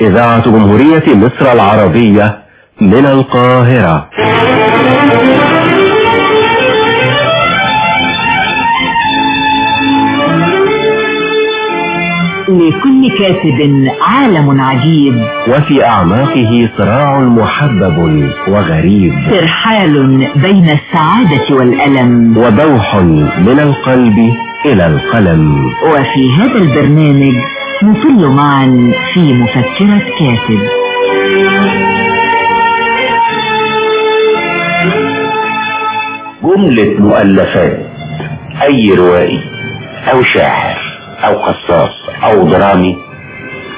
إذاعة جمهورية مصر العربية من القاهرة. لكل كاتب عالم عجيب. وفي أعماقه صراع محبب وغريب. ترحال بين السعادة والألم. وبوح من القلب إلى القلم. وفي هذا البرنامج نطل معا في مفكرة كاتب. جملة مؤلفات. أي روائي أو شاعر أو قصاص أو درامي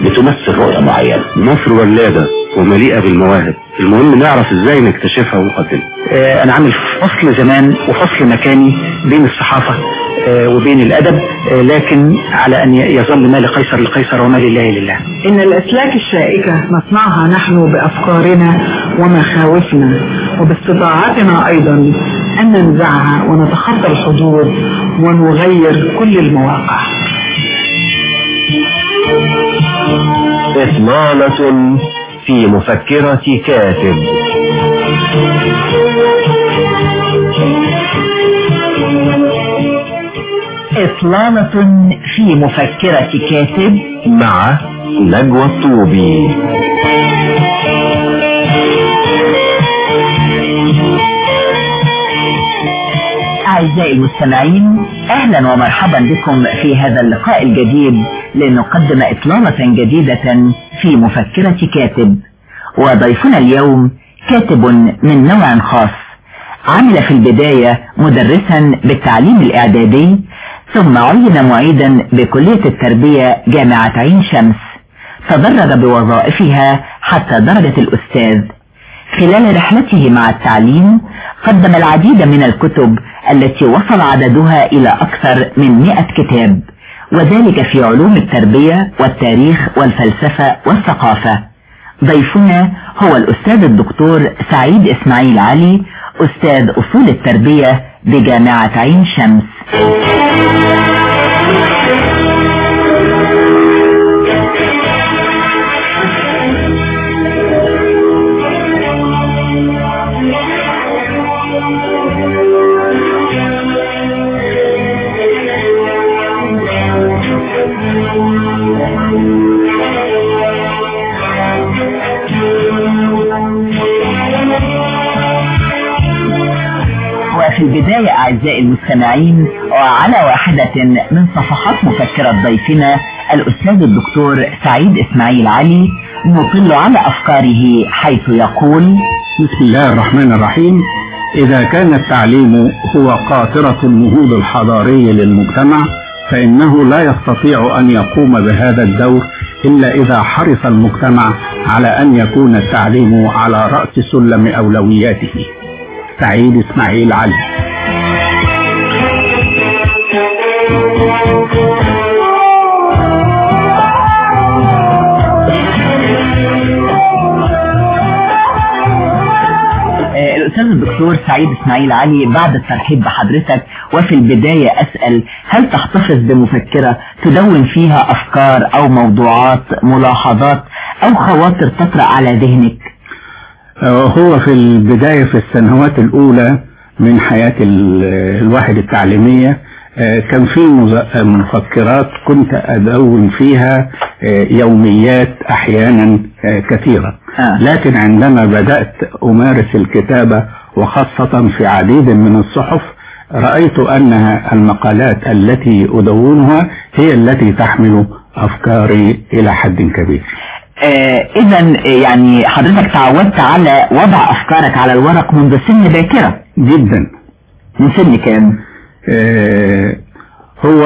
بتمثل رؤية معينة. مصر ولادة. ومليئة بالمواهب. المهم نعرف إزاي نكتشفها ونقدمها. آه أنا عامل فصل زمان وفصل مكاني بين الصحافة آه وبين الأدب آه لكن على أن يظل ما لقيصر لقيصر وما لله لله. إن الأسلاك الشائكة نصنعها نحن بأفكارنا ومخاوفنا وباستطاعتنا أيضا أن ننزعها ونتخطى الحدود ونغير كل المواقع. إطلالة في مفكرة كاتب. إطلالة في مفكرة كاتب مع نجوى الطوبي. أعزائي المستمعين أهلا ومرحبا بكم في هذا اللقاء الجديد لنقدم إطلالة جديدة في مفكرة كاتب. وضيفنا اليوم كاتب من نوع خاص. عمل في البداية مدرسا بالتعليم الإعدادي ثم عين معيدا بكلية التربية جامعة عين شمس. تدرج بوظائفها حتى درجة الأستاذ. خلال رحلته مع التعليم قدم العديد من الكتب التي وصل عددها إلى أكثر من مئة كتاب. وذلك في علوم التربية والتاريخ والفلسفة والثقافة. ضيفنا هو الأستاذ الدكتور سعيد إسماعيل علي أستاذ أصول التربية بجامعة عين شمس. أعزائي المستمعين وعلى واحدة من صفحات مفكرة ضيفنا الأستاذ الدكتور سعيد إسماعيل علي نطل على أفكاره حيث يقول بسم الله الرحمن الرحيم. إذا كان التعليم هو قاطرة النهوض الحضاري للمجتمع فإنه لا يستطيع أن يقوم بهذا الدور إلا إذا حرص المجتمع على أن يكون التعليم على رأس سلم أولوياته. سعيد إسماعيل علي. الأستاذ الدكتور سعيد إسماعيل علي بعد الترحيب بحضرتك وفي البداية أسأل هل تحتفظ بمفكرة تدون فيها أفكار أو موضوعات ملاحظات أو خواطر تطرأ على ذهنك؟ هو في البداية في السنوات الأولى من حياة ال- الواحد التعليمية آه، كان في مفكرات كنت أدون فيها آه، يوميات أحيانا آه، كثيرة آه. لكن عندما بدأت أمارس الكتابة وخاصة في عديد من الصحف رأيت أنها المقالات التي أدونها هي التي تحمل أفكاري إلى حد كبير آه إذا يعني حضرتك تعودت على وضع أفكارك على الورق منذ سن باكرة جدا من سن كام؟ آه، هو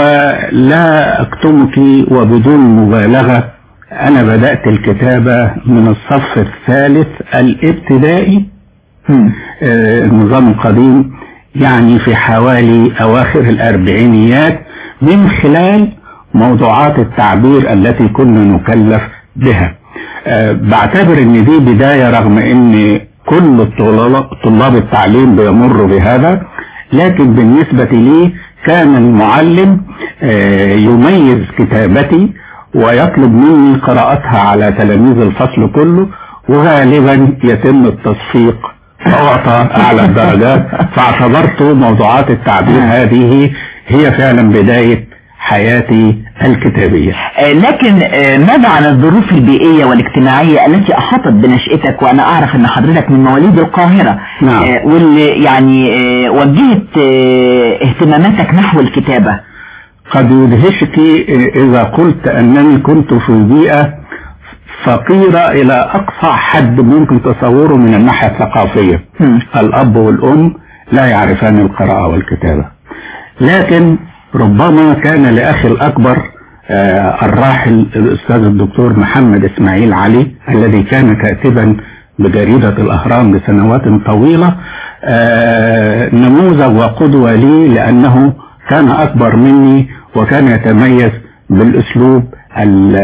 لا أكتمك وبدون مبالغة أنا بدأت الكتابة من الصف الثالث الابتدائي هم. آه، النظام القديم يعني في حوالي أواخر الأربعينيات من خلال موضوعات التعبير التي كنا نكلف بها آه، بعتبر إن دي بداية رغم إن كل طلاب التعليم بيمروا بهذا لكن بالنسبة لي كان المعلم آه، يميز كتابتي ويطلب مني قراءتها على تلاميذ الفصل كله وغالبا يتم التصفيق. فأعطى أعلى الدرجات. فاعتبرت موضوعات التعبير هذه هي فعلا بداية حياتي الكتابية. آه، لكن آه، ماذا عن الظروف البيئية والاجتماعية التي أحاطت بنشأتك وأنا أعرف أن حضرتك من مواليد القاهرة؟ نعم. آه، واللي يعني وجهت اهتماماتك نحو الكتابة. قد يدهشك إذا قلت أنني كنت في بيئة فقيرة إلى أقصى حد ممكن تصوره من الناحية الثقافية. مم. الأب والأم لا يعرفان القراءة والكتابة. لكن ربما كان لأخي الأكبر آه، الراحل الأستاذ الدكتور محمد إسماعيل علي الذي كان كاتبا بجريدة الأهرام لسنوات طويلة آه، نموذج وقدوة لي لأنه كان أكبر مني وكان يتميز بالأسلوب ال-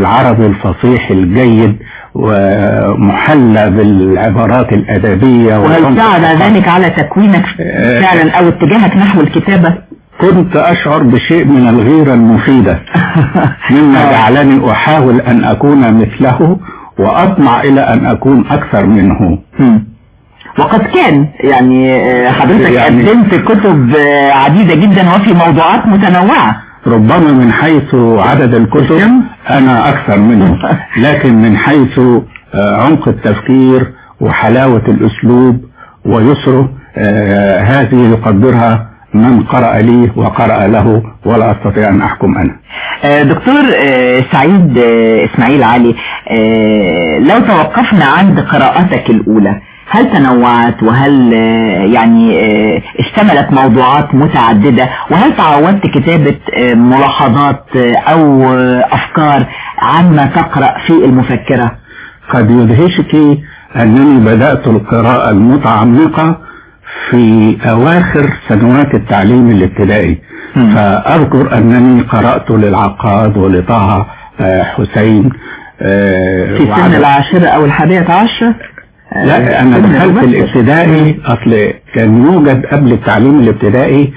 العربي الفصيح الجيد ومحلى بالعبارات الأدبية وهل ساعد. ذلك على تكوينك آه، فعلا أو اتجاهك نحو الكتابة كنت أشعر بشيء من الغيرة المفيدة. مما جعلني أحاول أن أكون مثله وأطمع إلى أن أكون أكثر منه. وقد كان يعني آه، حضرتك يعني- قدمت كتب آه، عديدة جدا وفي موضوعات متنوعة. ربما من حيث عدد الكتب أنا أكثر منه. لكن من حيث آه، عمق التفكير وحلاوة الأسلوب ويسره آه، هذه يقدرها من قرأ لي وقرأ له ولا أستطيع أن أحكم أنا. آه، دكتور آه، سعيد آه، إسماعيل علي لو توقفنا عند قراءتك الأولى هل تنوعت؟ وهل يعني اشتملت موضوعات متعددة؟ وهل تعودت كتابة ملاحظات أو أفكار عما تقرأ في المفكرة؟ قد يدهشك أنني بدأت القراءة المتعمقة في أواخر سنوات التعليم الابتدائي. فأذكر أنني قرأت للعقاد ولطه آه، حسين آه، في سن العاشرة أو الحادية عشر؟ آه، لا أنا سن دخلت. الابتدائي. أصل كان يوجد قبل التعليم الابتدائي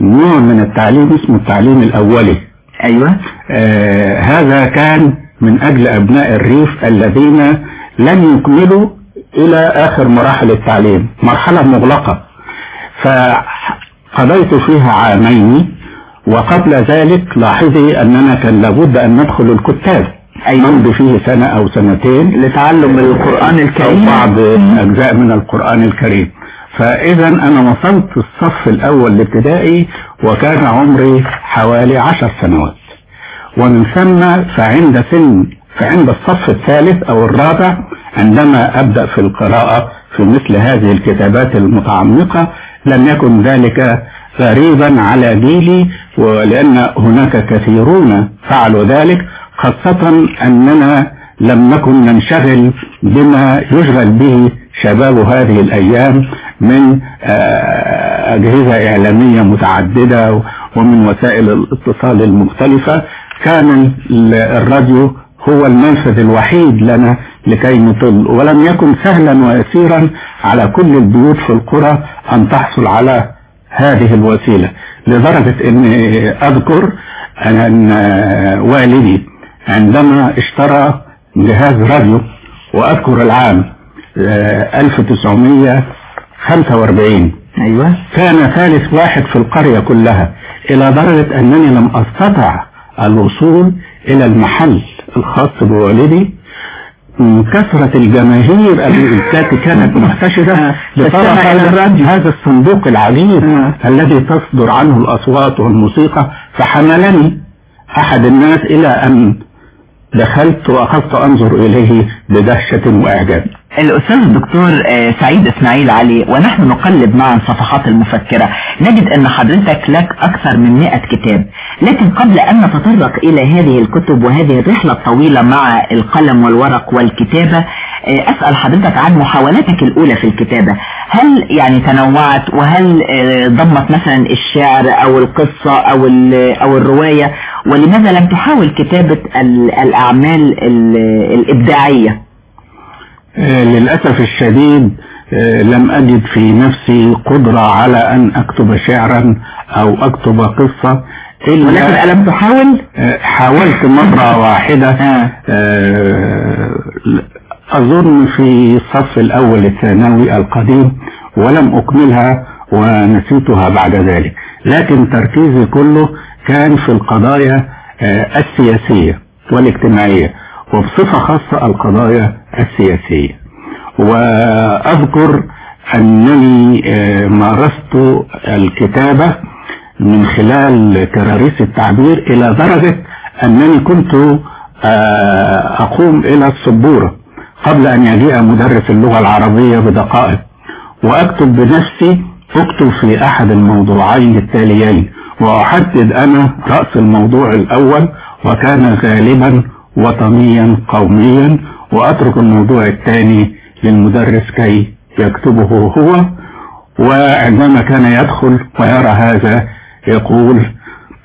نوع من التعليم اسمه التعليم الأولي. أيوة. آه هذا كان من أجل أبناء الريف الذين لم يكملوا إلى آخر مراحل التعليم مرحلة مغلقة. فقضيت فيها عامين وقبل ذلك لاحظي أننا كان لابد أن ندخل الكتاب. أيوة. نمضي فيه سنة أو سنتين. لتعلم القرآن الكريم. أو بعض أجزاء من القرآن الكريم. فإذا أنا وصلت الصف الأول الابتدائي وكان عمري حوالي عشر سنوات. ومن ثم فعند سن فعند الصف الثالث أو الرابع عندما أبدأ في القراءة في مثل هذه الكتابات المتعمقة لم يكن ذلك غريبا على جيلي ولأن هناك كثيرون فعلوا ذلك خاصة أننا لم نكن ننشغل بما يشغل به شباب هذه الأيام من آه، أجهزة إعلامية متعددة ومن وسائل الاتصال المختلفة. كان ال- الراديو هو المنفذ الوحيد لنا لكي نطل. ولم يكن سهلا ويسيرا على كل البيوت في القرى أن تحصل على هذه الوسيلة. لدرجة أني أذكر أن والدي عندما اشترى جهاز راديو وأذكر العام آه، 1945 أيوة. كان ثالث واحد في القرية كلها إلى درجة أنني لم أستطع الوصول إلى المحل الخاص بوالدي كثرة الجماهير التي كانت محتشدة تستمع إلى هذا الصندوق العجيب آه. الذي تصدر عنه الأصوات والموسيقى فحملني أحد الناس إلى أن دخلت وأخذت أنظر إليه بدهشة وإعجاب. الأستاذ الدكتور آه، سعيد إسماعيل علي ونحن نقلب معا صفحات المفكرة. نجد أن حضرتك لك أكثر من 100 كتاب. لكن قبل أن نتطرق إلى هذه الكتب وهذه الرحلة الطويلة مع القلم والورق والكتابة آه، أسأل حضرتك عن محاولاتك الأولى في الكتابة. هل يعني تنوعت؟ وهل آه، ضمت مثلا الشعر أو القصة أو أو الرواية؟ ولماذا لم تحاول كتابة ال- الأعمال ال- الإبداعية؟ آه، للأسف الشديد آه، لم أجد في نفسي قدرة على أن أكتب شعرا أو أكتب قصة إلا ولكن ألم تحاول؟ آه، حاولت مرة واحدة. أظن في الصف الأول الثانوي القديم ولم أكملها ونسيتها بعد ذلك لكن تركيزي كله كان في القضايا آه، السياسية والاجتماعية وبصفة خاصة القضايا السياسية. وأذكر أنني آه، مارست الكتابة من خلال كراريس التعبير إلى درجة أنني كنت آه، أقوم إلى السبورة قبل أن يجيء مدرس اللغة العربية بدقائق. وأكتب بنفسي أكتب في أحد الموضوعين التاليين وأحدد أنا رأس الموضوع الأول وكان غالبا وطنيا قوميا وأترك الموضوع الثاني للمدرس كي يكتبه هو وعندما كان يدخل ويرى هذا يقول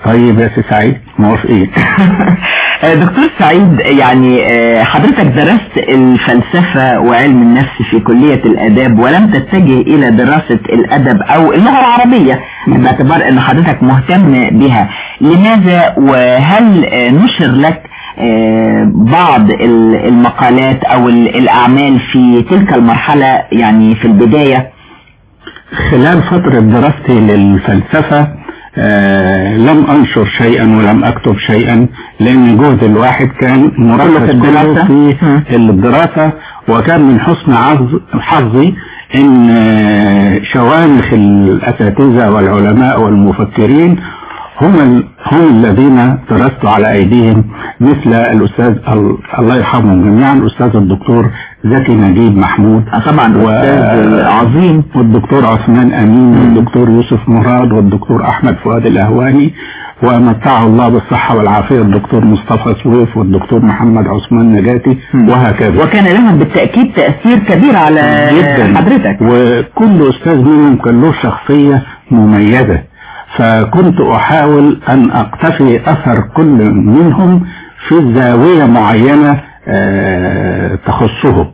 طيب يا سي سعيد موافقين؟ دكتور سعيد يعني آه، حضرتك درست الفلسفة وعلم النفس في كلية الآداب ولم تتجه إلى دراسة الأدب أو اللغة العربية باعتبار أن حضرتك مهتم بها. لماذا؟ وهل آه، نشر لك آه، بعض ال- المقالات أو ال- الأعمال في تلك المرحلة يعني في البداية؟ خلال فترة دراستي للفلسفة آه لم أنشر شيئا ولم أكتب شيئا لأن جهد الواحد كان مركز في الدراسة؟ في وكان من حسن حظي أن آه، شوامخ الأساتذة والعلماء والمفكرين هم هم الذين درست على أيديهم مثل الأستاذ ال- الله يرحمهم جميعا الأستاذ الدكتور زكي نجيب محمود آه، طبعا و- عظيم. والدكتور عثمان أمين والدكتور يوسف مراد والدكتور أحمد فؤاد الأهواني ومتعه الله بالصحة والعافية الدكتور مصطفى سويف والدكتور محمد عثمان نجاتي وهكذا. وكان لهم بالتأكيد تأثير كبير على جدا. حضرتك. وكل أستاذ منهم كان له شخصية مميزة. فكنت أحاول أن أقتفي أثر كل منهم في زاوية معينة آه، تخصه.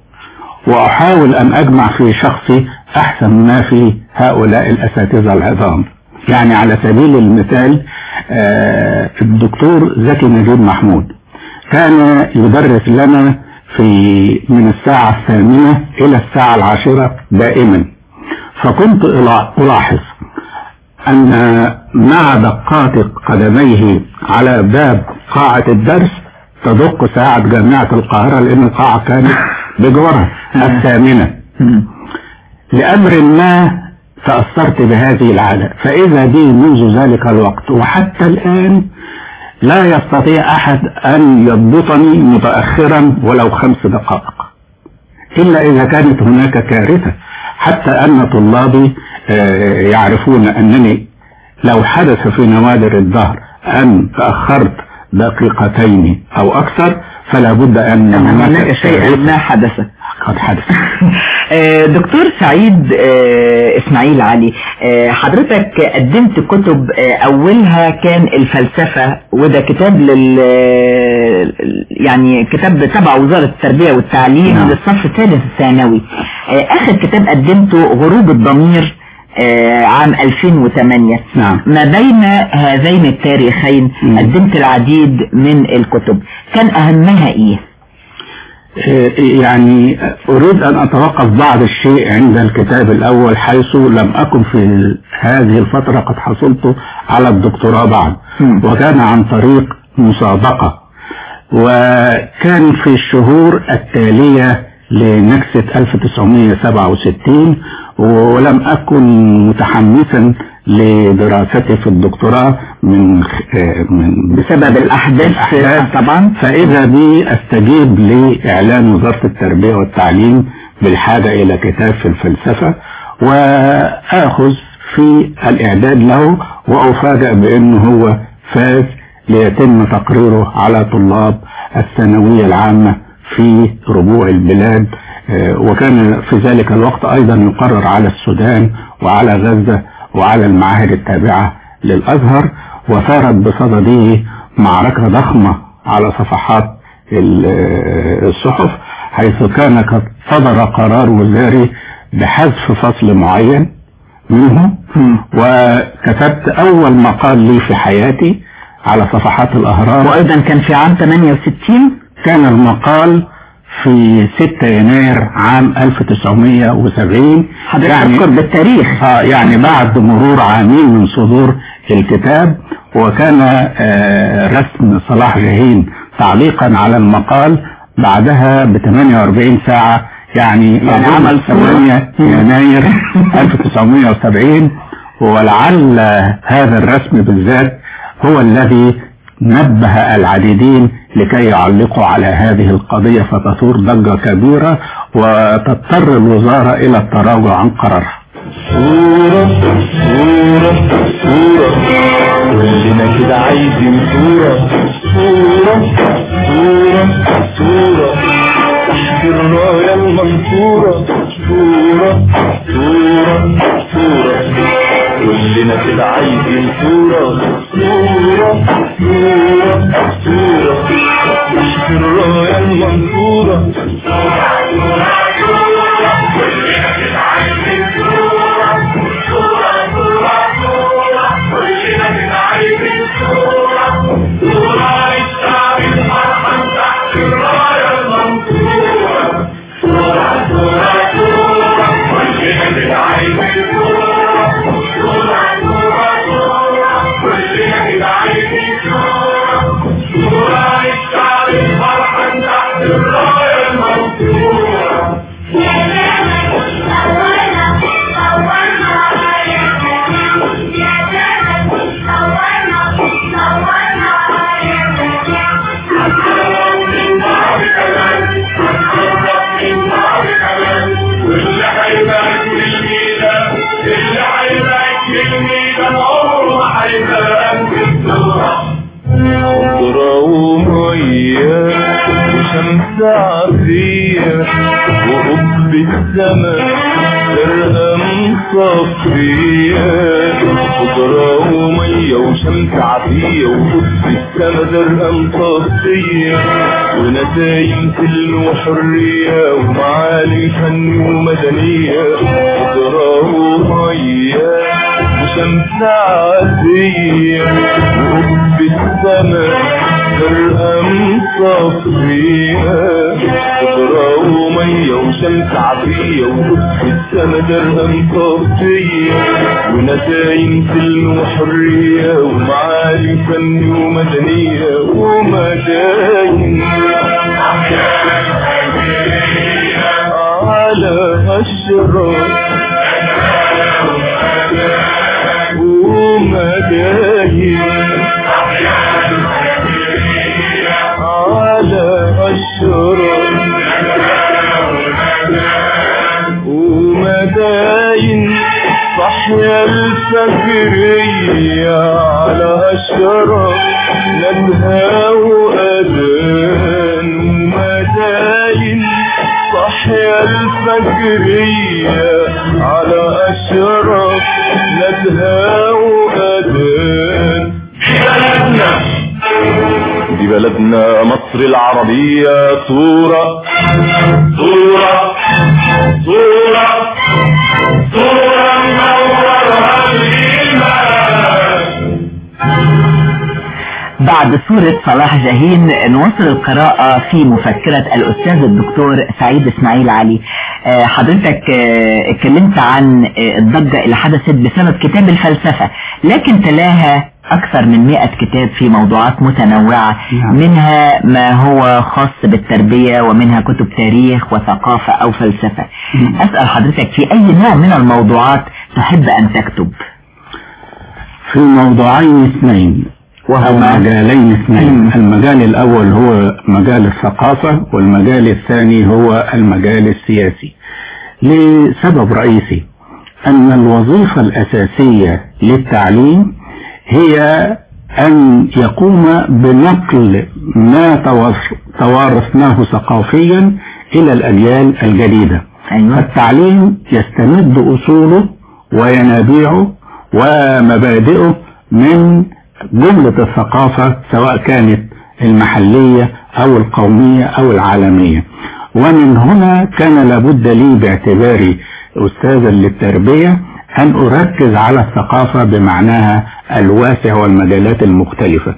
وأحاول أن أجمع في شخصي أحسن ما في هؤلاء الأساتذة العظام يعني على سبيل المثال آه، الدكتور زكي نجيب محمود. كان يدرس لنا في من الساعة الثامنة إلى الساعة العاشرة دائما. فكنت ألا- ألاحظ أن مع دقات قدميه على باب قاعة الدرس تدق ساعة جامعة القاهرة لأن القاعة كانت بجوارها الثامنة. لأمر ما تأثرت بهذه العادة. فإذا بي منذ ذلك الوقت وحتى الآن لا يستطيع أحد أن يضبطني متأخرا ولو خمس دقائق. إلا إذا كانت هناك كارثة حتى أن طلابي آه، يعرفون أنني لو حدث في نوادر الدهر أن تأخرت دقيقتين أو أكثر فلا بد أن هناك شيء ما حدث. قد حدث. آه، دكتور سعيد آه، إسماعيل علي آه، حضرتك قدمت كتب آه، أولها كان الفلسفة وده كتاب لل يعني كتاب تبع وزارة التربية والتعليم نعم. للصف الثالث الثانوي. آه، آخر كتاب قدمته غروب الضمير آه، عام 2008 نعم. ما بين هذين التاريخين. قدمت العديد من الكتب كان أهمها إيه يعني أريد أن أتوقف بعض الشيء عند الكتاب الأول حيث لم أكن في هذه الفترة قد حصلت على الدكتوراه بعد. وكان عن طريق مسابقة وكان في الشهور التالية لنكسة 1967 ولم أكن متحمسا لدراستي في الدكتوراه من آه، من بسبب الأحداث. الأحداث. طبعا. فإذا بي أستجيب لإعلان وزارة التربية والتعليم بالحاجة إلى كتاب في الفلسفة وآخذ في الإعداد له وأفاجأ بأنه هو فاز ليتم تقريره على طلاب الثانوية العامة في ربوع البلاد آه، وكان في ذلك الوقت أيضا يقرر على السودان وعلى غزة وعلى المعاهد التابعة للأزهر وثارت بصدده معركة ضخمة على صفحات ال- الصحف حيث كان قد صدر قرار وزاري بحذف فصل معين منه وكتبت أول مقال لي في حياتي على صفحات الأهرام. وأيضا كان في عام 68 كان المقال في 6 يناير عام 1970 حضرتك يعني تذكر بالتاريخ. آه يعني بعد مرور عامين من صدور الكتاب وكان آه رسم صلاح جاهين تعليقا على المقال بعدها ب 48 ساعة يعني, يعني عمل 8 يناير 1970 ولعل هذا الرسم بالذات هو الذي نبه العديدين لكي يعلقوا على هذه القضية فتثور ضجة كبيرة وتضطر الوزارة إلى التراجع عن قرارها. صورة صورة صورة كلنا كده عايزين صورة صورة وقب السما زرقاء مصفية خضرة ومية وشمس عافية وقب السما زرقاء مصفية ونسايم سلم وحرية ومعالي فن ومدنية. خضرة ومية وشمس عافية. وقب السما زرقاء مصفية خضرة ومية وشمس عافية وقب السما زرقاء مصفية ونسايم سلم وحرية ومعالي فن ومدنية ومداين على أشرار ومداين صحيا الفجرية على أشرار ندها وأذان ومداين صحيا الفجرية على أشرف ندها وأذان دي بلدنا مصر العربية صورة صورة بعد صورة صلاح جاهين نواصل القراءة في مفكرة الأستاذ الدكتور سعيد إسماعيل علي آه، حضرتك آه، اتكلمت عن آه، الضجة اللي حدثت بسبب كتاب الفلسفة لكن تلاها أكثر من 100 كتاب في موضوعات متنوعة نعم. منها ما هو خاص بالتربية ومنها كتب تاريخ وثقافة أو فلسفة مم. أسأل حضرتك في أي نوع من الموضوعات تحب أن تكتب في موضوعين اثنين وهما مجالين اثنين. المجال الأول هو مجال الثقافة والمجال الثاني هو المجال السياسي. لسبب رئيسي أن الوظيفة الأساسية للتعليم هي أن يقوم بنقل ما توارث- توارثناه ثقافيا إلى الأجيال الجديدة. أيوة. فالتعليم يستمد أصوله وينابيعه ومبادئه من جملة الثقافة سواء كانت المحلية أو القومية أو العالمية. ومن هنا كان لابد لي باعتباري أستاذا للتربية أن أركز على الثقافة بمعناها الواسع والمجالات المختلفة.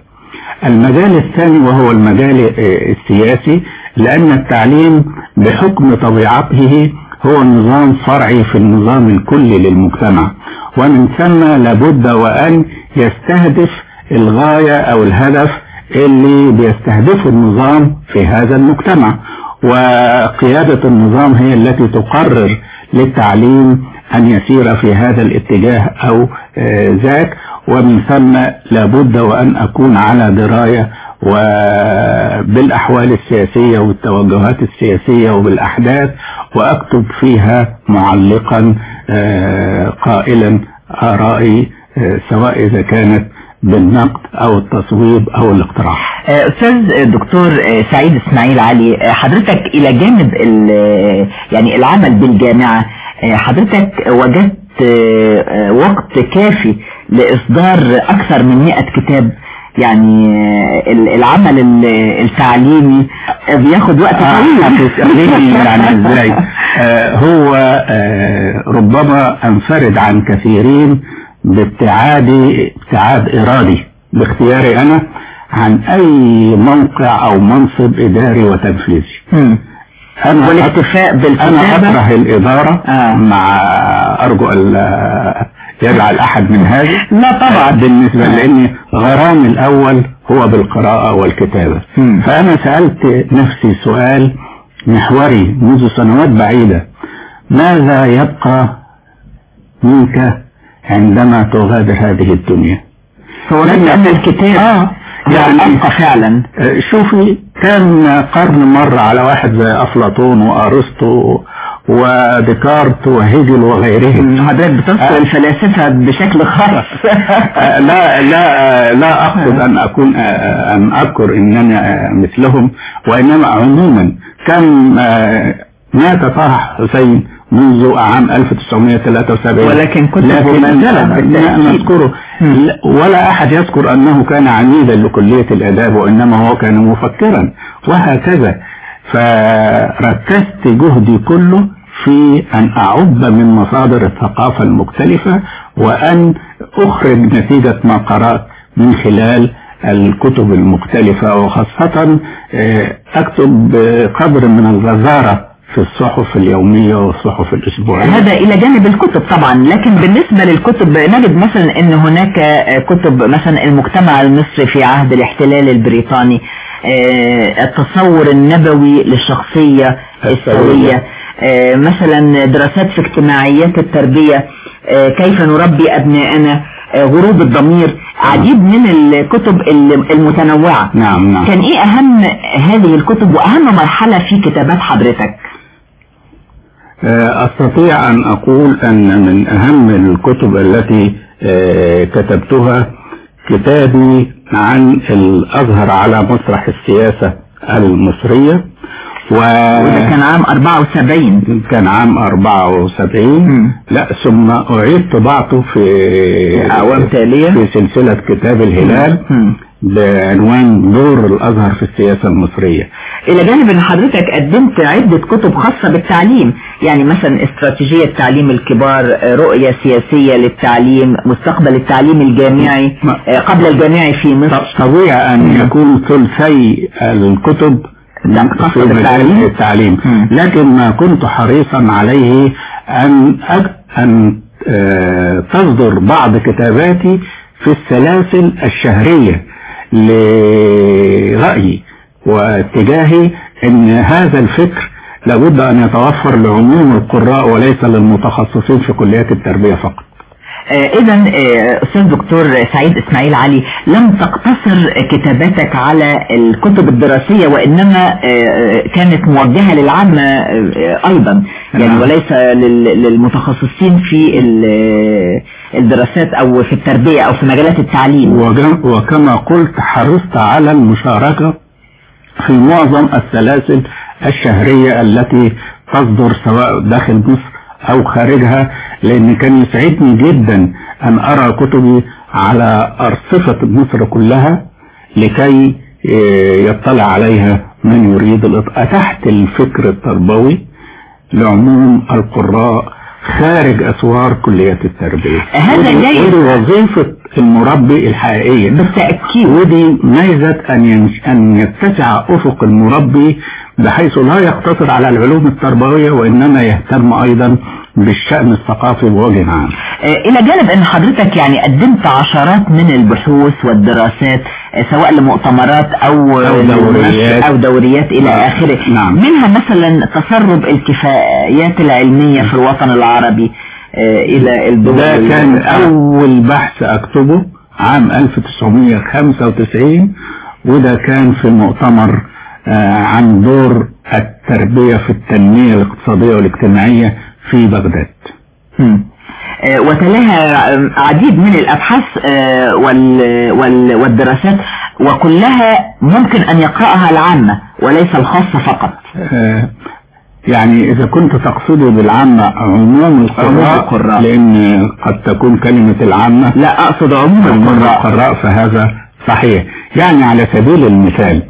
المجال الثاني وهو المجال السياسي لأن التعليم بحكم طبيعته هو نظام فرعي في النظام الكلي للمجتمع. ومن ثم لابد وأن يستهدف الغاية أو الهدف اللي بيستهدفه النظام في هذا المجتمع. وقيادة النظام هي التي تقرر للتعليم أن يسير في هذا الاتجاه أو آه، ذاك. ومن ثم لابد وأن أكون على دراية وبالأحوال السياسية والتوجهات السياسية وبالأحداث وأكتب فيها معلقا آه، قائلا آرائي آه، سواء إذا كانت بالنقد أو التصويب أو الاقتراح. آه، أستاذ الدكتور آه، سعيد إسماعيل علي آه، حضرتك إلى جانب ال- يعني العمل بالجامعة حضرتك وجدت وقت كافي لإصدار أكثر من 100 كتاب يعني ال- العمل ال- التعليمي بياخد وقت طويل. يعني إزاي؟ هو ربما أنفرد عن كثيرين بابتعادي ابتعاد إرادي باختياري أنا عن أي موقع أو منصب إداري وتنفيذي. أنا والاكتفاء أنا بالكتابة؟ أكره الإدارة آه. مع أرجو أن يجعل أحد من هذا لا طبعا. بالنسبة لأن غرامي الأول هو بالقراءة والكتابة. فأنا سألت نفسي سؤال محوري منذ سنوات بعيدة. ماذا يبقى منك عندما تغادر هذه الدنيا. هو لأن الكتاب. آه يعني أبقى فعلا. آه، شوفي كان قرن مر على واحد زي أفلاطون وأرسطو وديكارت وهيجل وغيرهم. حضرتك بتذكر آه. الفلاسفة بشكل خاص. آه، لا لا لا أقصد أن أكون آه، أن أذكر إنني آه، مثلهم وإنما عموما كان مات طه حسين منذ عام 1973 ولكن كتبه لكن لا. نذكره ولا أحد يذكر أنه كان عميدا لكلية الآداب وإنما هو كان مفكرا وهكذا. فركزت جهدي كله في أن أعب من مصادر الثقافة المختلفة وأن أخرج نتيجة ما قرأت من خلال الكتب المختلفة وخاصة آه، أكتب بقدر من الغزارة في الصحف اليومية والصحف الأسبوعية. هذا إلى جانب الكتب طبعا لكن بالنسبة للكتب نجد مثلا أن هناك كتب مثلا المجتمع المصري في عهد الاحتلال البريطاني آه، التصور النبوي للشخصية السوية آه، مثلا دراسات في اجتماعيات التربية آه، كيف نربي أبناءنا غروب الضمير. عديد من الكتب المتنوعة. نعم نعم. كان إيه أهم هذه الكتب وأهم مرحلة في كتابات حضرتك؟ أستطيع أن أقول أن من أهم الكتب التي آه، كتبتها كتابي عن الأزهر على مسرح السياسة المصرية وده كان عام 74 كان عام 74 مم. لا ثم أعيد طباعته في أعوام تالية. في سلسلة كتاب الهلال مم. بعنوان دور الأزهر في السياسة المصرية. إلى جانب إن حضرتك قدمت عدة كتب خاصة بالتعليم يعني مثلا استراتيجية تعليم الكبار رؤية سياسية للتعليم مستقبل التعليم الجامعي آه، قبل الجامعي في مصر. طبيعي أن يكون ثلثي الكتب في؟ التعليم. لكن ما كنت حريصا عليه أك- أن آه، تصدر بعض كتاباتي في السلاسل الشهرية. لرأيي واتجاهي أن هذا الفكر لابد أن يتوفر لعموم القراء وليس للمتخصصين في كليات التربية فقط إذا أستاذ دكتور سعيد إسماعيل علي لم تقتصر كتاباتك على الكتب الدراسية وإنما آه، آه، كانت موجهة للعامة آه، أيضا يعني نعم. وليس لل- للمتخصصين في ال- الدراسات أو في التربية أو في مجالات التعليم. وكما قلت حرصت على المشاركة في معظم السلاسل الشهرية التي تصدر سواء داخل مصر أو خارجها لأن كان يسعدني جدا أن أرى كتبي على أرصفة مصر كلها لكي آه، يطلع عليها من يريد الإط- أتحت الفكر التربوي لعموم القراء خارج أسوار كلية التربية. هذا جيد. ودي وظيفة المربي الحقيقية. بالتأكيد. ودي ميزة أن ينش... أن يتسع أفق المربي بحيث لا يقتصر على العلوم التربوية وإنما يهتم أيضا بالشأن الثقافي بوجه عام. إلى جانب أن حضرتك يعني قدمت عشرات من البحوث والدراسات سواء لمؤتمرات أو أو دوريات. أو دوريات إلى نعم. آخره نعم. منها مثلا تسرب الكفايات العلمية في الوطن العربي آه، إلى الدول ده كان. أول بحث أكتبه عام 1995 وده كان في مؤتمر آه، عن دور التربية في التنمية الاقتصادية والاجتماعية في بغداد. آه، وتلاها آه، عديد من الأبحاث آه، وال- وال- والدراسات وكلها ممكن أن يقرأها العامة وليس الخاصة فقط. آه، يعني إذا كنت تقصدي بالعامة عموم القراء. لأن قد تكون كلمة العامة لا أقصد عموم القراء. القراء فهذا صحيح. يعني على سبيل المثال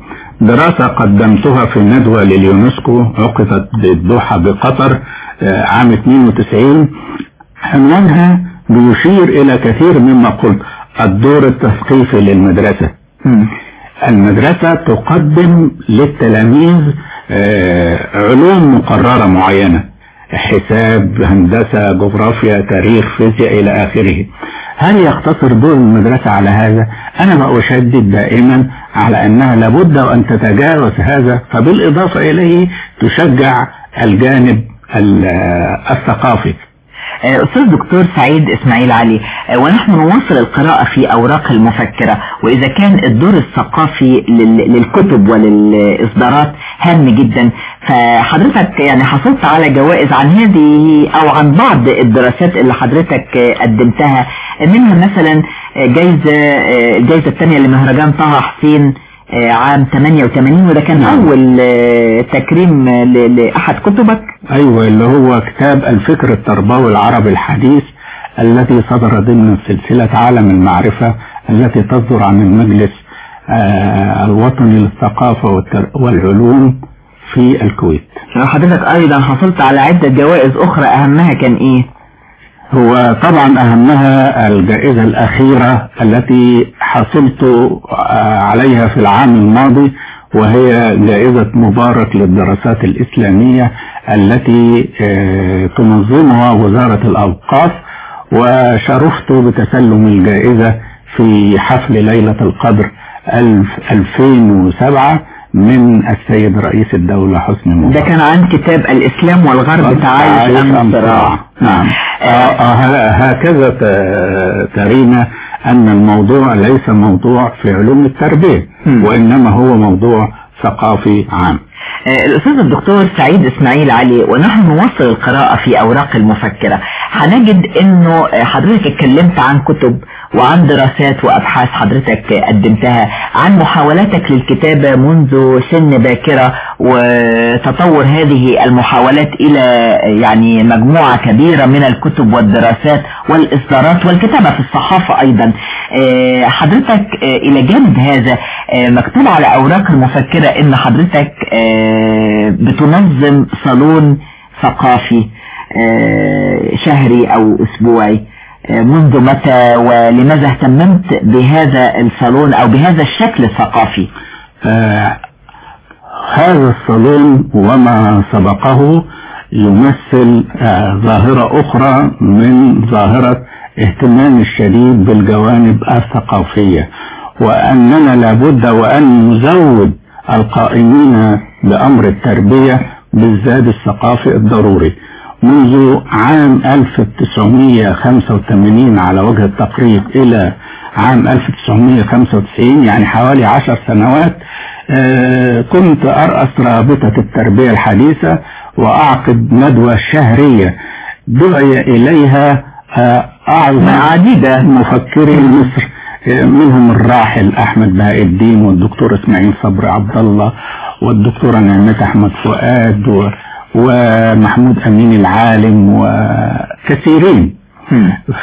دراسة قدمتها في ندوة لليونسكو عقدت بالدوحة بقطر عام 92 عنوانها بيشير إلى كثير مما قلت الدور التثقيفي للمدرسة. المدرسة تقدم للتلاميذ آه، علوم مقررة معينة حساب هندسة جغرافيا تاريخ فيزياء إلى آخره هل يقتصر دور المدرسة على هذا؟ أنا بأشدد دائما على أنها لابد أن تتجاوز هذا فبالإضافة إليه تشجع الجانب ال- الثقافي آه، أستاذ دكتور سعيد إسماعيل علي آه، ونحن نواصل القراءة في أوراق المفكرة وإذا كان الدور الثقافي لل- للكتب وللإصدارات هام جدا فحضرتك يعني حصلت على جوائز عن هذه أو عن بعض الدراسات اللي حضرتك آه، قدمتها منها مثلا آه، جايزة آه، الجايزة الثانية لمهرجان طه حسين آه، عام 88 وده كان نعم. أول آه، تكريم آه، لأحد كتبك؟ أيوة اللي هو كتاب الفكر التربوي العربي الحديث الذي صدر ضمن سلسلة عالم المعرفة التي تصدر عن المجلس آه، الوطني للثقافة والعلوم في الكويت. حضرتك أيضا حصلت على عدة جوائز أخرى أهمها كان إيه؟ هو طبعا أهمها الجائزة الأخيرة التي حصلت آه، عليها في العام الماضي وهي جائزة مبارك للدراسات الإسلامية التي آه، تنظمها وزارة الأوقاف وشرفت بتسلم الجائزة في حفل ليلة القدر ألف 2007 من السيد رئيس الدولة حسني ده مبارك كان عن كتاب الإسلام والغرب تعايش ام صراع نعم. آه. آه ه- هكذا ترينا أن الموضوع ليس موضوع في علوم التربية. وإنما هو موضوع ثقافي عام. آه، الأستاذ الدكتور سعيد إسماعيل علي ونحن نواصل القراءة في أوراق المفكرة. هنجد أنه آه، حضرتك اتكلمت عن كتب وعن دراسات وأبحاث حضرتك آه، قدمتها عن محاولاتك للكتابة منذ سن باكرة وتطور هذه المحاولات إلى آه، يعني مجموعة كبيرة من الكتب والدراسات والإصدارات والكتابة في الصحافة أيضا. آه، حضرتك آه، إلى جانب هذا آه، مكتوب على أوراق المفكرة إن حضرتك بتنظم صالون ثقافي شهري أو أسبوعي. منذ متى ولماذا اهتممت بهذا الصالون أو بهذا الشكل الثقافي؟ هذا الصالون وما سبقه يمثل آه ظاهرة أخرى من ظاهرة اهتمام الشديد بالجوانب الثقافية. وأننا لابد وأن نزود القائمين بأمر التربية بالزاد الثقافي الضروري. منذ عام 1985 على وجه التقريب إلى عام 1995 يعني حوالي عشر سنوات آه، كنت أرأس رابطة التربية الحديثة وأعقد ندوة شهرية دعي إليها آه، أعظم عديدة مفكري مصر آه، منهم الراحل أحمد بهاء الدين والدكتور إسماعيل صبري عبد الله والدكتورة نعمة أحمد فؤاد ومحمود أمين العالم وكثيرين.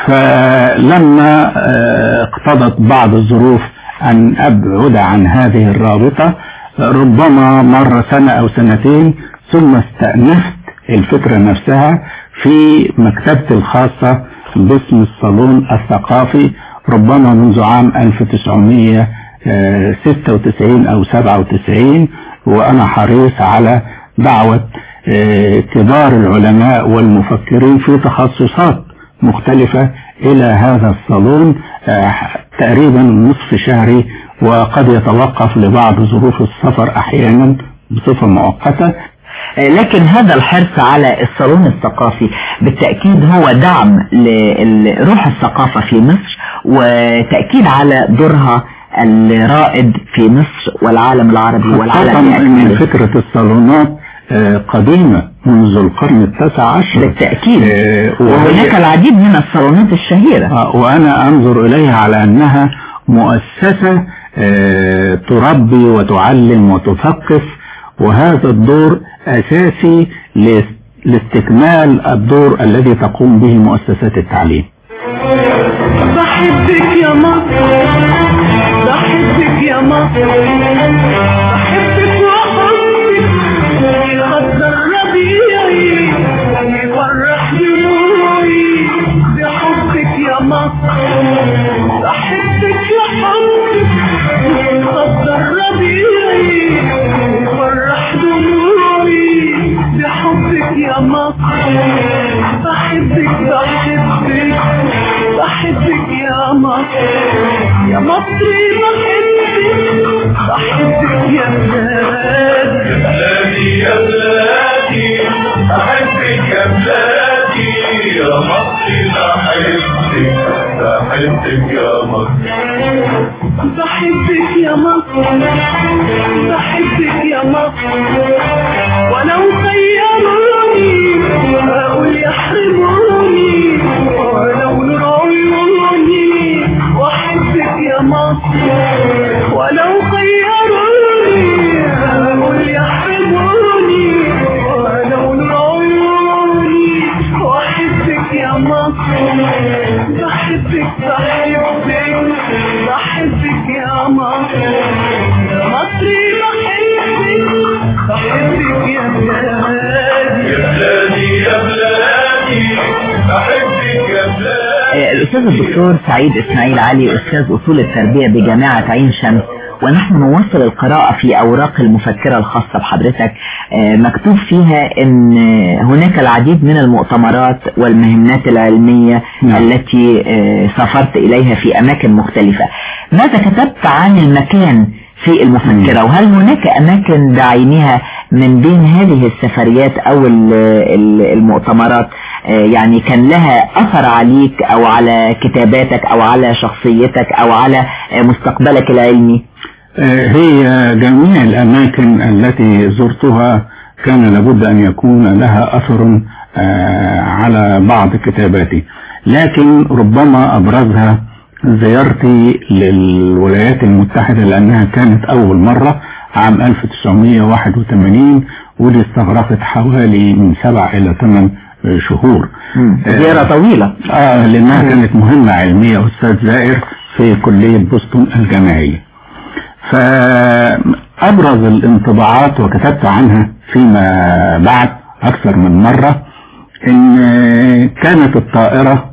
فلما آه، اقتضت بعض الظروف أن أبعد عن هذه الرابطة ربما مر سنة أو سنتين ثم استأنفت الفكرة نفسها في مكتبتي الخاصة باسم الصالون الثقافي ربما منذ عام 1996 أو 97 وأنا حريص على دعوة آه، كبار العلماء والمفكرين في تخصصات مختلفة إلى هذا الصالون آه، تقريبا نصف شهري وقد يتوقف لبعض ظروف السفر أحيانا بصفة مؤقتة. لكن هذا الحرص على الصالون الثقافي بالتأكيد هو دعم لروح الثقافة في مصر وتأكيد على دورها الرائد في مصر والعالم العربي والعالم أن فكرة الصالونات آه، قديمة منذ القرن التاسع عشر. بالتأكيد. آه، وهناك العديد من الصالونات الشهيرة. آه، وأنا أنظر إليها على أنها مؤسسة آه، تربي وتعلم وتثقف وهذا الدور أساسي لاس- لاستكمال الدور الذي تقوم به مؤسسات التعليم. بحبك يا مصر بحبك يا مصر بحبك وحبك يخدر ربيعي. يفرح دموعي. بحبك يا مصر بحبك بحبك بحبك يا مصر يا مصري بحبك بحبك يا بلادي بلادي يا بلادي أحبك يا بلادي يا مصري بحبك بحبك يا مصر بحبك يا مصر بحبك يا مصر. الأستاذ الدكتور سعيد إسماعيل علي أستاذ أصول التربية بجامعة عين شمس. ونحن نواصل القراءة في أوراق المفكرة الخاصة بحضرتك. آه، مكتوب فيها أن هناك العديد من المؤتمرات والمهمات العلمية نعم. التي آه، سافرت إليها في أماكن مختلفة. ماذا كتبت عن المكان في المفكرة؟ وهل هناك أماكن بعينها من بين هذه السفريات أو ال- ال- المؤتمرات؟ يعني كان لها أثر عليك أو على كتاباتك أو على شخصيتك أو على آه، مستقبلك العلمي؟ آه، هي جميع الأماكن التي زرتها كان لابد أن يكون لها أثر آه، على بعض كتاباتي. لكن ربما أبرزها زيارتي للولايات المتحدة لأنها كانت أول مرة عام 1981 ودي استغرقت حوالي من سبع إلى ثمان شهور. زيارة طويلة. آه. لأنها كانت مهمة علمية أستاذ زائر في كلية بوسطن الجامعية. فأبرز الانطباعات وكتبت عنها فيما بعد أكثر من مرة إن كانت الطائرة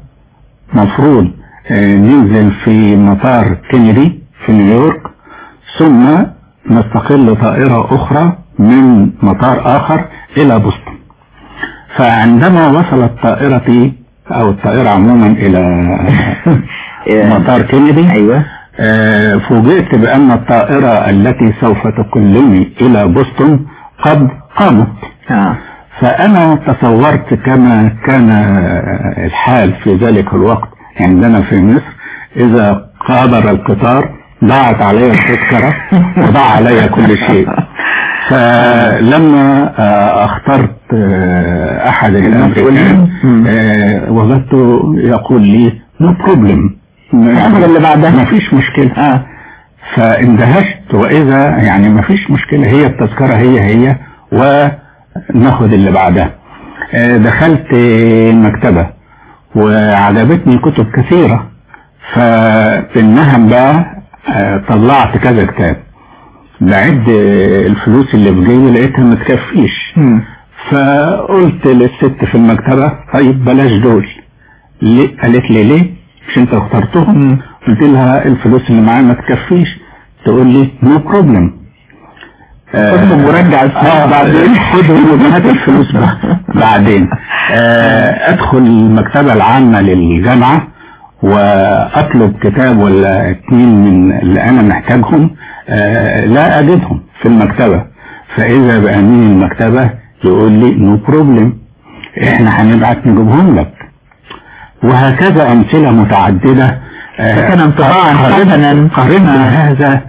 مفروض آه، ننزل في مطار كينيدي في نيويورك ثم نستقل طائرة أخرى من مطار آخر إلى بوسطن. فعندما وصلت طائرتي أو الطائرة عموما إلى مطار كينيدي أيوة. آه، فوجئت بأن الطائرة التي سوف تقلني إلى بوسطن قد قامت. آه. فأنا تصورت كما كان الحال في ذلك الوقت عندنا في مصر إذا غادر القطار ضاعت علي التذكرة وضاع علي كل شيء. فلما أخبرت أحد الأمريكان آه، وجدته يقول لي no problem الأمر اللي بعدها. ما فيش مشكلة. آه. فاندهشت وإذا يعني ما فيش مشكلة هي التذكرة هي هي وناخد اللي بعدها. آه، دخلت المكتبة وعجبتني كتب كثيرة فبالنهم بقى طلعت كذا كتاب. بعد الفلوس اللي في جيبي لقيتها ما تكفيش. فقلت للست في المكتبة طيب بلاش دول. ليه؟ قالت لي ليه؟ مش انت اخترتهم؟ قلت لها الفلوس اللي معايا ما تكفيش. تقول لي no problem خدهم ورجع الفلوس بعدين. وهات الفلوس بعدين. آه، أدخل المكتبة العامة للجامعة وأطلب كتاب ولا اتنين من اللي أنا محتاجهم. آه، لا أجدهم في المكتبة. فإذا بأمين المكتبة يقول لي no problem إحنا هنبعت نجيبهم لك. وهكذا أمثلة متعددة. آه، فكان انطباعاً قارنت- حسناً. قارنت آه. هذا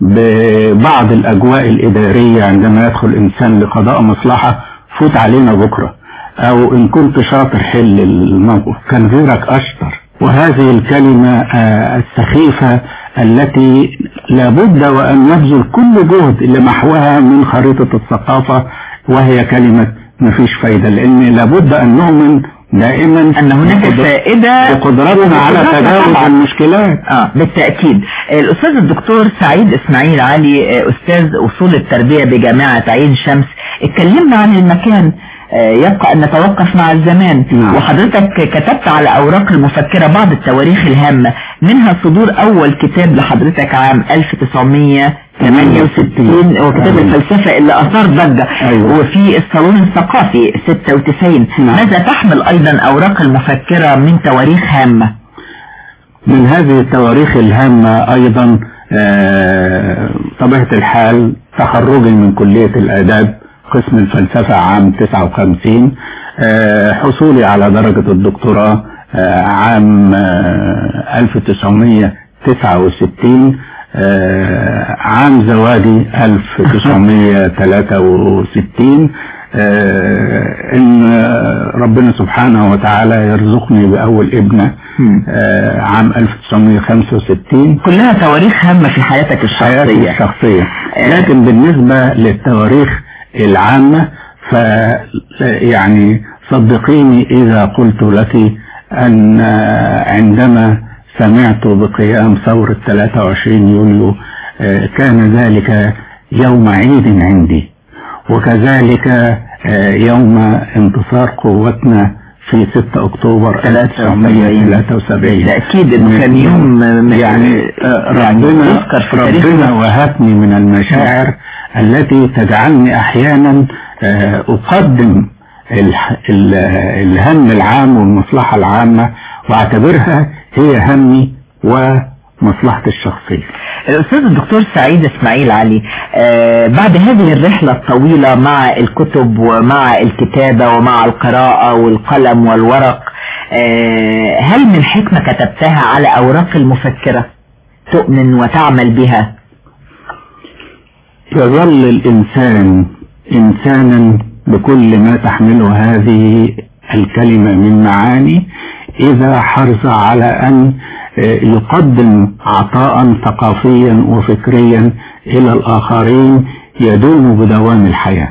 ببعض الأجواء الإدارية عندما يدخل إنسان لقضاء مصلحة فوت علينا بكرة. أو إن كنت شاطر حل الموقف. كان غيرك أشطر. وهذه الكلمة آه، السخيفة التي لابد وأن نبذل كل جهد لمحوها من خريطة الثقافة وهي كلمة مفيش فايدة لأن لابد أن نؤمن دائما أن هناك فائدة بقدرتنا على تجاوز. المشكلات. آه بالتأكيد. الأستاذ الدكتور سعيد إسماعيل علي آه، أستاذ أصول التربية بجامعة عين شمس. اتكلمنا عن المكان. يبقى أن نتوقف مع الزمان نعم. وحضرتك كتبت على أوراق المفكرة بعض التواريخ الهامة منها صدور أول كتاب لحضرتك عام 1968 وكتاب أيوة. الفلسفة اللي أثار ضجة أيوة. وفي الصالون الثقافي 96 نعم. ماذا تحمل أيضا أوراق المفكرة من تواريخ هامة من هذه التواريخ الهامة أيضا آه، طبيعة الحال تخرجي من كلية الآداب قسم الفلسفة عام 59 آه، حصولي على درجة الدكتوراه آه، عام آه، 1969 آه، عام زواجي 1963 آه، إن ربنا سبحانه وتعالى يرزقني بأول ابنة عام 1965 كلها تواريخ هامة في حياتك حياتي الشخصية. الشخصية لكن بالنسبة للتواريخ العامة ف يعني صدقيني إذا قلت لك أن عندما سمعت بقيام ثورة 23 يوليو آه، كان ذلك يوم عيد عندي وكذلك آه، يوم انتصار قوتنا في 6 أكتوبر 1973 بالتأكيد إنه كان يوم م- يعني آه، ربنا ربنا. وهبني من المشاعر التي تجعلني أحيانا آه، أقدم الهم العام والمصلحة العامة وأعتبرها هي همي ومصلحتي الشخصية. الأستاذ الدكتور سعيد إسماعيل علي آه بعد هذه الرحلة الطويلة مع الكتب ومع الكتابة ومع القراءة والقلم والورق آه هل من حكمة كتبتها على أوراق المفكرة تؤمن وتعمل بها؟ يظل الإنسان إنسانا بكل ما تحمله هذه الكلمة من معاني إذا حرص على أن يقدم عطاء ثقافيا وفكريا إلى الآخرين يدوم بدوام الحياة.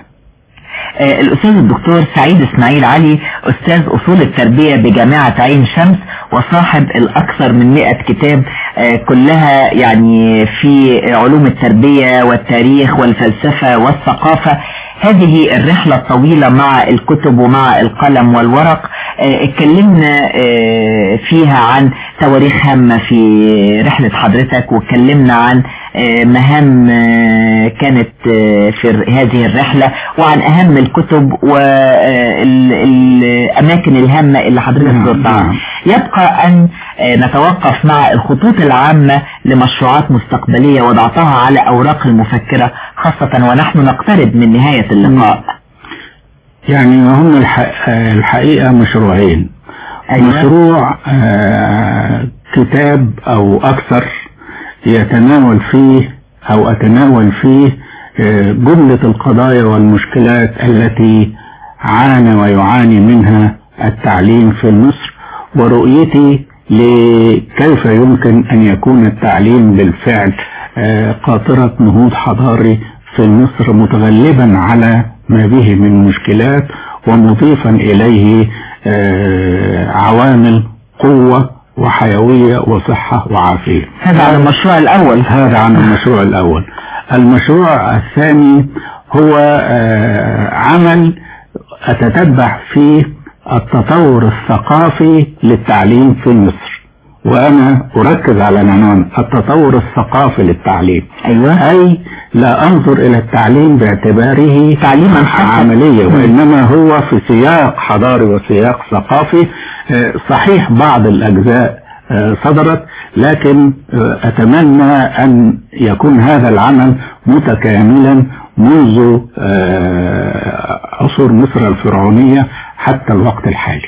آه، الأستاذ الدكتور سعيد إسماعيل علي أستاذ أصول التربية بجامعة عين شمس وصاحب الأكثر من 100 كتاب آه، كلها يعني في علوم التربية والتاريخ والفلسفة والثقافة. هذه الرحلة الطويلة مع الكتب ومع القلم والورق. اتكلمنا آه، فيها عن تواريخ هامة في رحلة حضرتك واتكلمنا عن آه، مهام آه، كانت آه، في هذه الرحلة وعن أهم الكتب والأماكن الهامة اللي حضرتك نعم، زرتها نعم. يبقى أن آه، نتوقف مع الخطوط العامة لمشروعات مستقبلية وضعتها على أوراق المفكرة خاصة ونحن نقترب من نهاية اللقاء يعني هم الح- الحقيقة مشروعين أيوة. مشروع آه، كتاب أو أكثر يتناول فيه أو أتناول فيه آه، جملة القضايا والمشكلات التي عانى ويعاني منها التعليم في مصر ورؤيتي لكيف يمكن أن يكون التعليم بالفعل آه، قاطرة نهوض حضاري في مصر متغلبا على ما به من مشكلات ومضيفا إليه آه، عوامل قوة وحيوية وصحة وعافية. هذا على المشروع الأول. هذا عن المشروع الأول. المشروع الثاني هو آه، عمل أتتبع في التطور الثقافي للتعليم في مصر. وأنا أركز على العنوان التطور الثقافي للتعليم. أيوة. أي لا أنظر إلى التعليم باعتباره تعليما حقا. عملية وإنما هو في سياق حضاري وسياق ثقافي. آه، صحيح بعض الأجزاء آه، صدرت لكن آه، أتمنى أن يكون هذا العمل متكاملا منذ عصور مصر الفرعونية حتى الوقت الحالي.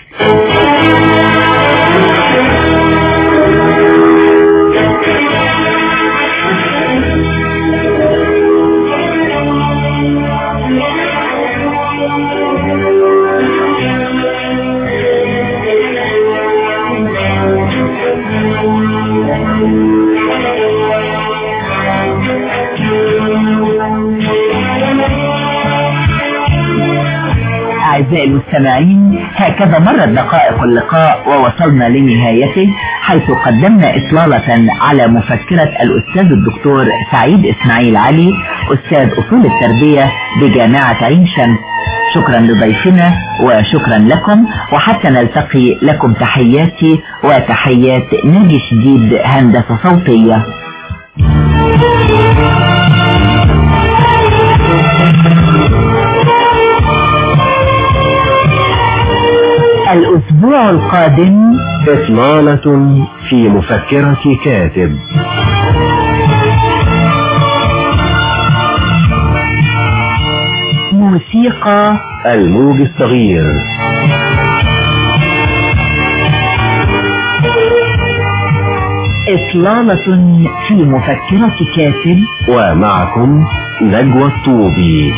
المستمعين هكذا مرت دقائق اللقاء ووصلنا لنهايته حيث قدمنا إطلالة على مفكرة الأستاذ الدكتور سعيد إسماعيل علي أستاذ أصول التربية بجامعة عين شمس. شكرا لضيفنا وشكرا لكم وحتى نلتقي لكم تحياتي وتحيات ناجي شديد هندسة صوتية. الأسبوع القادم إطلالة في مفكرة كاتب. موسيقى الموج الصغير. إطلالة في مفكرة كاتب. ومعكم نجوى الطوبي.